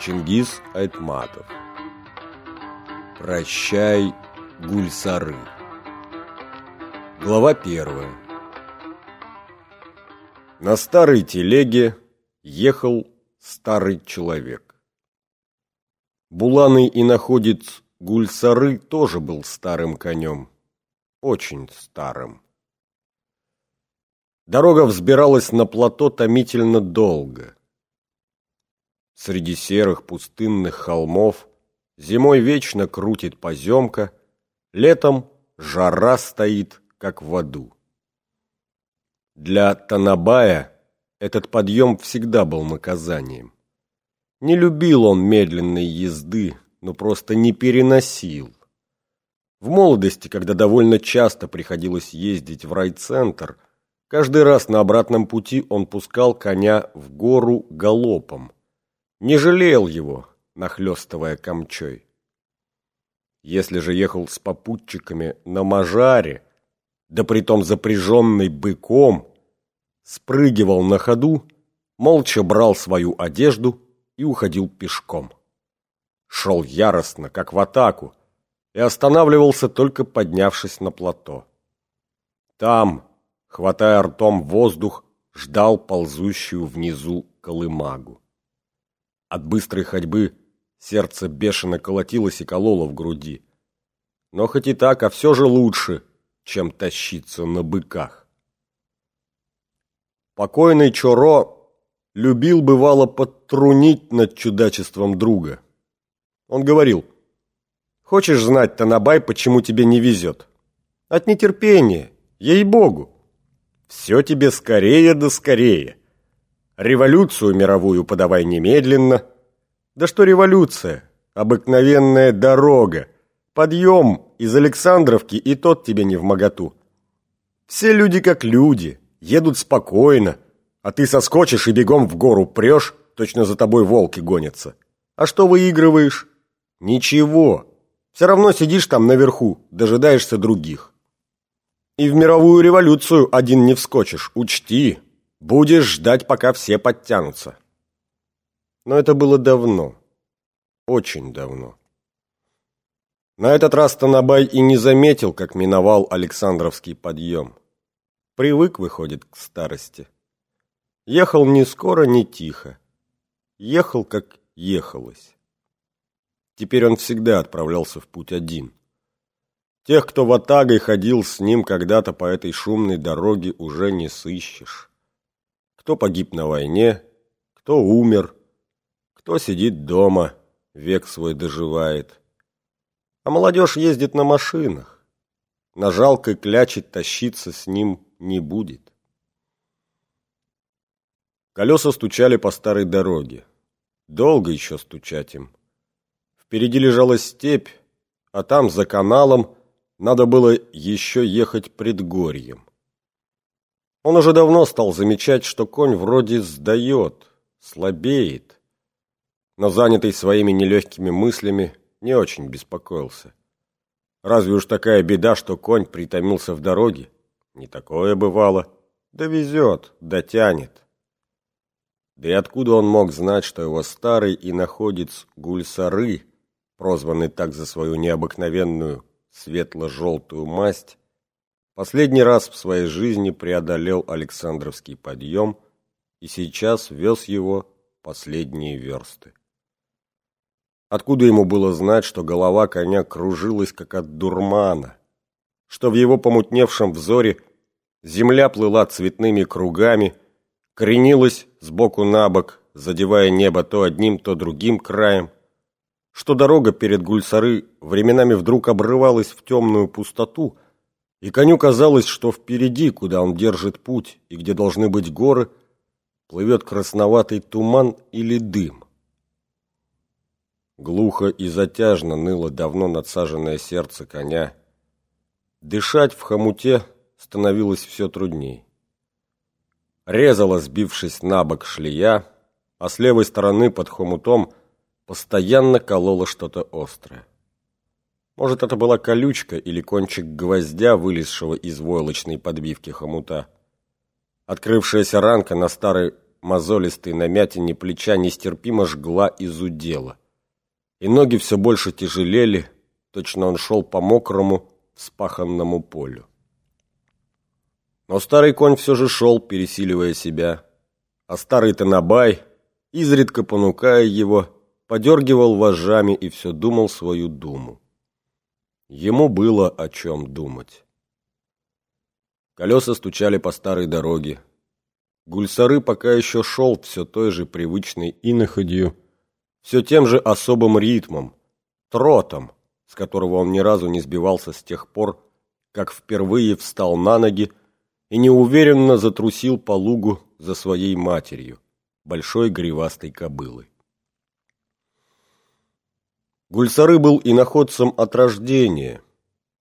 Чингис Айтматов Прощай, Гульсары Глава первая На старой телеге ехал старый человек. Буланый и находец Гульсары тоже был старым конем, очень старым. Дорога взбиралась на плато томительно долго. Среди серых пустынных холмов зимой вечно крутит поземка, летом жара стоит, как в аду. Для Танабая этот подъем всегда был наказанием. Не любил он медленной езды, но просто не переносил. В молодости, когда довольно часто приходилось ездить в райцентр, каждый раз на обратном пути он пускал коня в гору галопом. Не жалел его, нахлестывая камчой. Если же ехал с попутчиками на мажаре, да притом запряженный быком, спрыгивал на ходу, молча брал свою одежду и уходил пешком. Шел яростно, как в атаку, и останавливался только поднявшись на плато. Там, хватая ртом воздух, ждал ползущую внизу колымагу. От быстрой ходьбы сердце бешено колотилось и кололо в груди. Но хоть и так, а все же лучше, чем тащиться на быках. Покойный Чоро любил, бывало, подтрунить над чудачеством друга. Он говорил, «Хочешь знать, Танабай, почему тебе не везет? От нетерпения, ей-богу. Все тебе скорее да скорее. Революцию мировую подавай немедленно. Да что революция? Обыкновенная дорога. Подъем из Александровки и тот тебе не в моготу. Все люди как люди, едут спокойно, а ты соскочишь и бегом в гору прешь, точно за тобой волки гонятся. А что выигрываешь? Ничего. Все равно сидишь там наверху, дожидаешься других. И в мировую революцию один не вскочишь, учти. Будешь ждать, пока все подтянутся. Но это было давно. Очень давно. На этот раз Танабай и не заметил, как миновал Александровский подъем. Привык, выходит, к старости. Ехал не скоро, не тихо. Ехал, как ехалось. Теперь он всегда отправлялся в путь один. Тех, кто в Атагой ходил с ним когда-то по этой шумной дороге, уже не сыщешь. Кто погиб на войне, кто умер, кто сидит дома, век свой доживает. А молодежь ездит на машинах. На жалкой кляче тащиться с ним не будет. Колеса стучали по старой дороге. Долго еще стучать им. Впереди лежала степь, а там, за каналом, надо было еще ехать предгорьем. Он уже давно стал замечать, что конь вроде сдает, слабеет, но занятый своими нелегкими мыслями не очень беспокоился. Разве уж такая беда, что конь притомился в дороге? Не такое бывало. Довезет, дотянет. Да и откуда он мог знать, что его старый и находец Гульсары, прозванный так за свою необыкновенную светло-желтую масть, Последний раз в своей жизни преодолел Александровский подъем и сейчас вез его последние версты. Откуда ему было знать, что голова коня кружилась, как от дурмана, что в его помутневшем взоре земля плыла цветными кругами, кренилась сбоку на бок, задевая небо то одним, то другим краем, что дорога перед Гульсары временами вдруг обрывалась в темную пустоту – и коню казалось, что впереди, куда он держит путь и где должны быть горы, плывет красноватый туман или дым. Глухо и затяжно ныло давно надсаженное сердце коня. Дышать в хомуте становилось все трудней. Резала, сбившись на бок шлея, а с левой стороны под хомутом постоянно кололо что-то острое. Может, это была колючка или кончик гвоздя, вылезшего из войлочной подбивки хомута. Открывшаяся ранка на старой мозолистой намятине плеча нестерпимо жгла и зудела. И ноги все больше тяжелели, точно он шел по мокрому, вспаханному полю. Но старый конь все же шел, пересиливая себя, а старый Танабай, изредка понукая его, подергивал вожжами и все думал свою думу. Ему было о чем думать. Колеса стучали по старой дороге. Гульсары пока еще шел все той же привычной иноходью, все тем же особым ритмом, тротом, с которого он ни разу не сбивался с тех пор, как впервые встал на ноги и неуверенно затрусил по лугу за своей матерью, большой гривастой кобылой. Гульсары был иноходцем от рождения,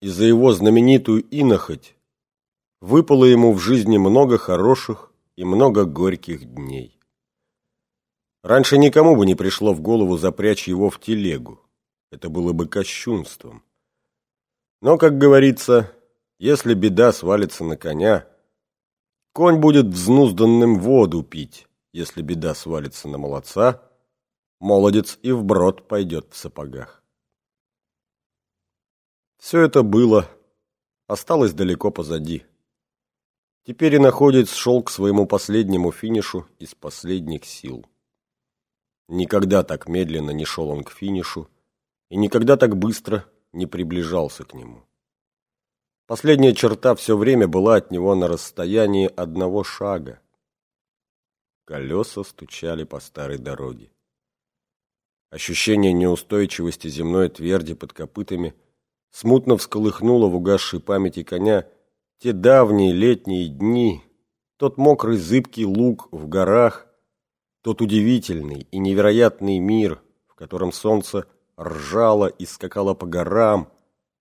и за его знаменитую иноходь выпало ему в жизни много хороших и много горьких дней. Раньше никому бы не пришло в голову запрячь его в телегу. Это было бы кощунством. Но, как говорится, если беда свалится на коня, конь будет взнузданным воду пить, если беда свалится на молодца – молодец и вброд пойдет в сапогах. Все это было, осталось далеко позади. Теперь и находец шел к своему последнему финишу из последних сил. Никогда так медленно не шел он к финишу, и никогда так быстро не приближался к нему. Последняя черта все время была от него на расстоянии одного шага. Колеса стучали по старой дороге. Ощущение неустойчивости земной тверди под копытами смутно всколыхнуло в угасшей памяти коня те давние летние дни, тот мокрый зыбкий луг в горах, тот удивительный и невероятный мир, в котором солнце ржало и скакало по горам,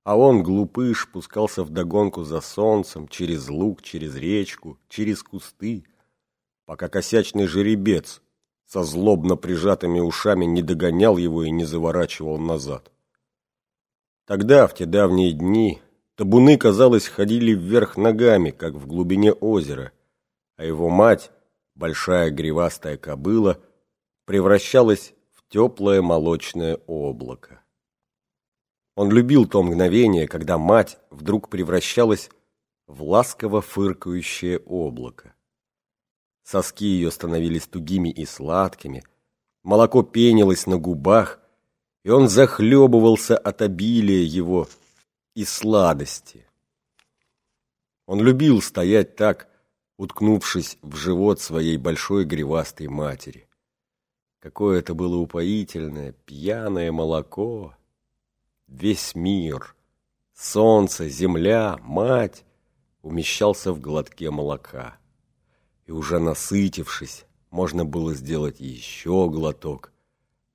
а он, глупыш, пускался вдогонку за солнцем, через луг, через речку, через кусты, пока косячный жеребец со злобно прижатыми ушами не догонял его и не заворачивал назад. Тогда, в те давние дни, табуны, казалось, ходили вверх ногами, как в глубине озера, а его мать, большая гривастая кобыла, превращалась в теплое молочное облако. Он любил то мгновение, когда мать вдруг превращалась в ласково фыркающее облако. Соски ее становились тугими и сладкими, молоко пенилось на губах, и он захлебывался от обилия его и сладости. Он любил стоять так, уткнувшись в живот своей большой гривастой матери. Какое это было упоительное, пьяное молоко! Весь мир, солнце, земля, мать умещался в глотке молока и уже насытившись, можно было сделать еще глоток,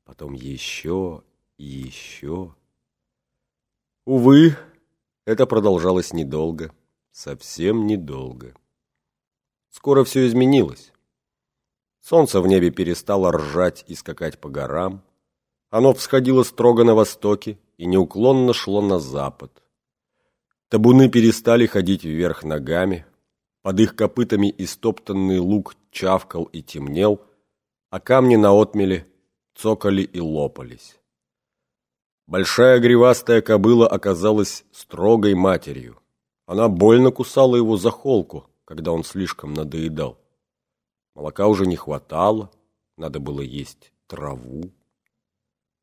потом еще и еще. Увы, это продолжалось недолго, совсем недолго. Скоро все изменилось. Солнце в небе перестало ржать и скакать по горам. Оно всходило строго на востоке и неуклонно шло на запад. Табуны перестали ходить вверх ногами, под их копытами истоптанный луг чавкал и темнел, а камни на отмеле цокали и лопались. Большая гривастая кобыла оказалась строгой матерью. Она больно кусала его за холку, когда он слишком надоедал. Молока уже не хватало, надо было есть траву.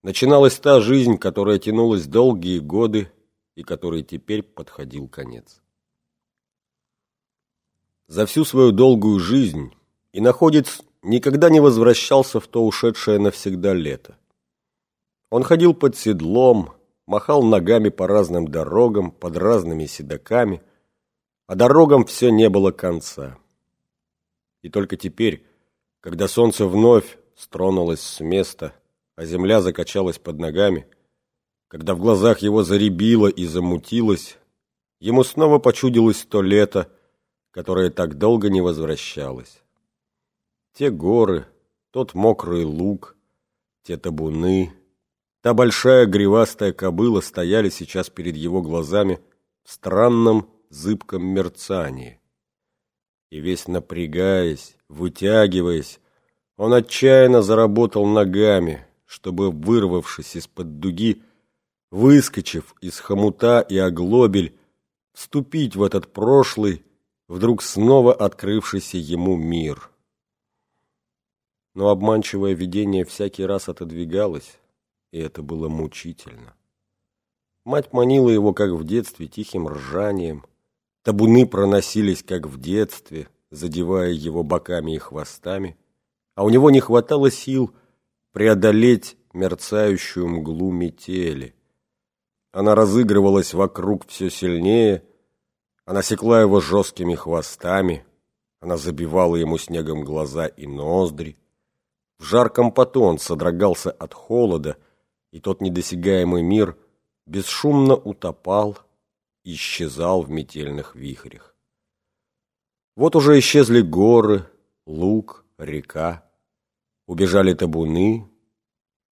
Начиналась та жизнь, которая тянулась долгие годы и которой теперь подходил конец. За всю свою долгую жизнь иноходец никогда не возвращался в то ушедшее навсегда лето. Он ходил под седлом, махал ногами по разным дорогам, под разными седаками, а дорогам все не было конца. И только теперь, когда солнце вновь стронулось с места, а земля закачалась под ногами, когда в глазах его заребило и замутилось, ему снова почудилось то лето, которая так долго не возвращалась. Те горы, тот мокрый луг, те табуны, та большая гривастая кобыла стояли сейчас перед его глазами в странном зыбком мерцании. И весь напрягаясь, вытягиваясь, Он отчаянно заработал ногами, чтобы, вырвавшись из-под дуги, выскочив из хомута и оглобель, вступить в этот прошлый, вдруг снова открывшийся ему мир. Но обманчивое видение всякий раз отодвигалось, и это было мучительно. Мать манила его, как в детстве, тихим ржанием. Табуны проносились, как в детстве, задевая его боками и хвостами, а у него не хватало сил преодолеть мерцающую мглу метели. Она разыгрывалась вокруг все сильнее, она секла его жесткими хвостами, она забивала ему снегом глаза и ноздри. В жарком поту он содрогался от холода, и тот недосягаемый мир бесшумно утопал, исчезал в метельных вихрях. Вот уже исчезли горы, луг, река, убежали табуны,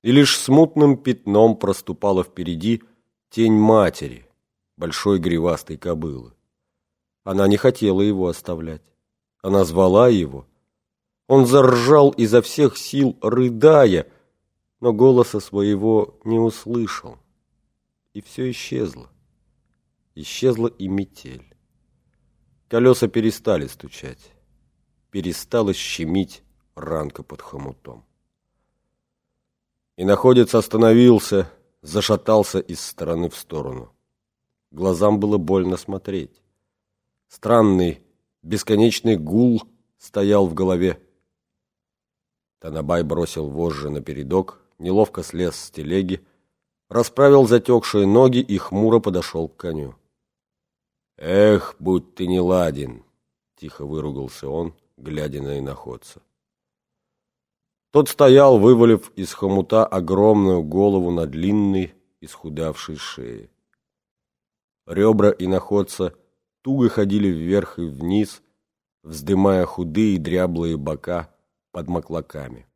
и лишь смутным пятном проступала впереди тень матери, большой гривастой кобылы. Она не хотела его оставлять. Она звала его. Он заржал изо всех сил, рыдая, но голоса своего не услышал. И все исчезло. Исчезла и метель. Колеса перестали стучать. Перестала щемить ранка под хомутом. И находец остановился, зашатался из стороны в сторону. Глазам было больно смотреть. Странный, бесконечный гул стоял в голове. Танабай бросил вожжи на передок, неловко слез с телеги, расправил затекшие ноги и хмуро подошел к коню. «Эх, будь ты не ладен!» — тихо выругался он, глядя на иноходца. Тот стоял, вывалив из хомута огромную голову на длинной, исхудавшей шее. Ребра иноходца туго ходили вверх и вниз, вздымая худые дряблые бока под маклаками.